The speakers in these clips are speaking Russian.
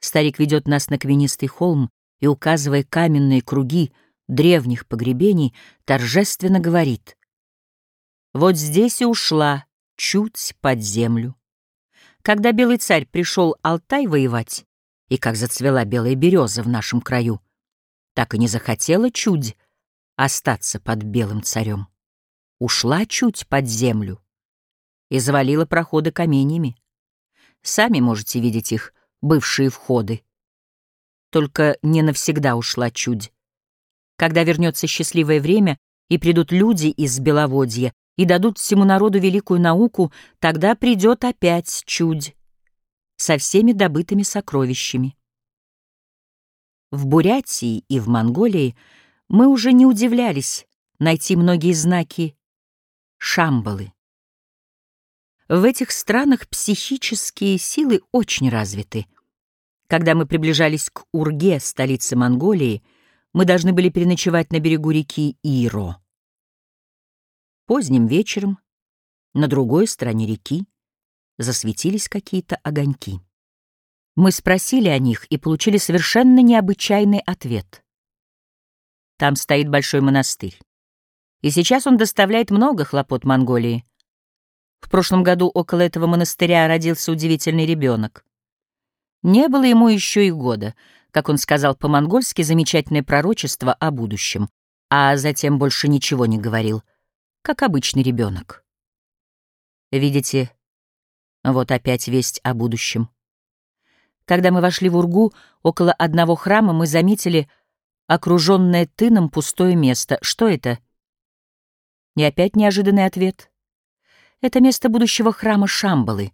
Старик ведет нас на каменистый холм и, указывая каменные круги древних погребений, торжественно говорит «Вот здесь и ушла чуть под землю». Когда белый царь пришел Алтай воевать, и как зацвела белая береза в нашем краю, так и не захотела чудь остаться под белым царем. Ушла чуть под землю и завалила проходы каменьями. Сами можете видеть их бывшие входы. Только не навсегда ушла чудь. Когда вернется счастливое время, и придут люди из Беловодья, и дадут всему народу великую науку, тогда придет опять чудь со всеми добытыми сокровищами. В Бурятии и в Монголии мы уже не удивлялись найти многие знаки Шамбалы. В этих странах психические силы очень развиты. Когда мы приближались к Урге, столице Монголии, мы должны были переночевать на берегу реки Иро. Поздним вечером на другой стороне реки засветились какие-то огоньки. Мы спросили о них и получили совершенно необычайный ответ. Там стоит большой монастырь. И сейчас он доставляет много хлопот Монголии. В прошлом году около этого монастыря родился удивительный ребенок. Не было ему еще и года, как он сказал по-монгольски замечательное пророчество о будущем, а затем больше ничего не говорил, как обычный ребенок. Видите, вот опять весть о будущем. Когда мы вошли в Ургу, около одного храма мы заметили окруженное тыном пустое место. Что это? И опять неожиданный ответ. Это место будущего храма Шамбалы.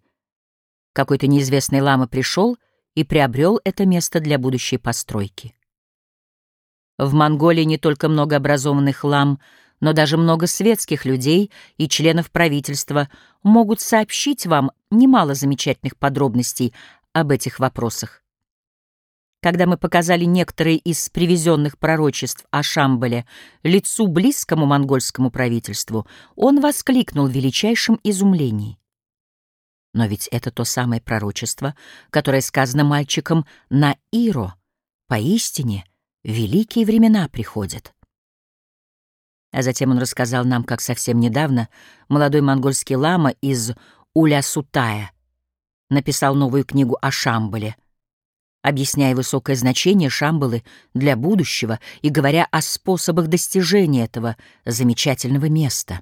Какой-то неизвестный лама пришел и приобрел это место для будущей постройки. В Монголии не только много образованных лам, но даже много светских людей и членов правительства могут сообщить вам немало замечательных подробностей об этих вопросах. Когда мы показали некоторые из привезенных пророчеств о Шамбале лицу близкому монгольскому правительству, он воскликнул в величайшем изумлении. Но ведь это то самое пророчество, которое сказано мальчикам на Иро. Поистине, великие времена приходят. А затем он рассказал нам, как совсем недавно молодой монгольский лама из Уля-Сутая написал новую книгу о Шамбале, объясняя высокое значение Шамбалы для будущего и говоря о способах достижения этого замечательного места.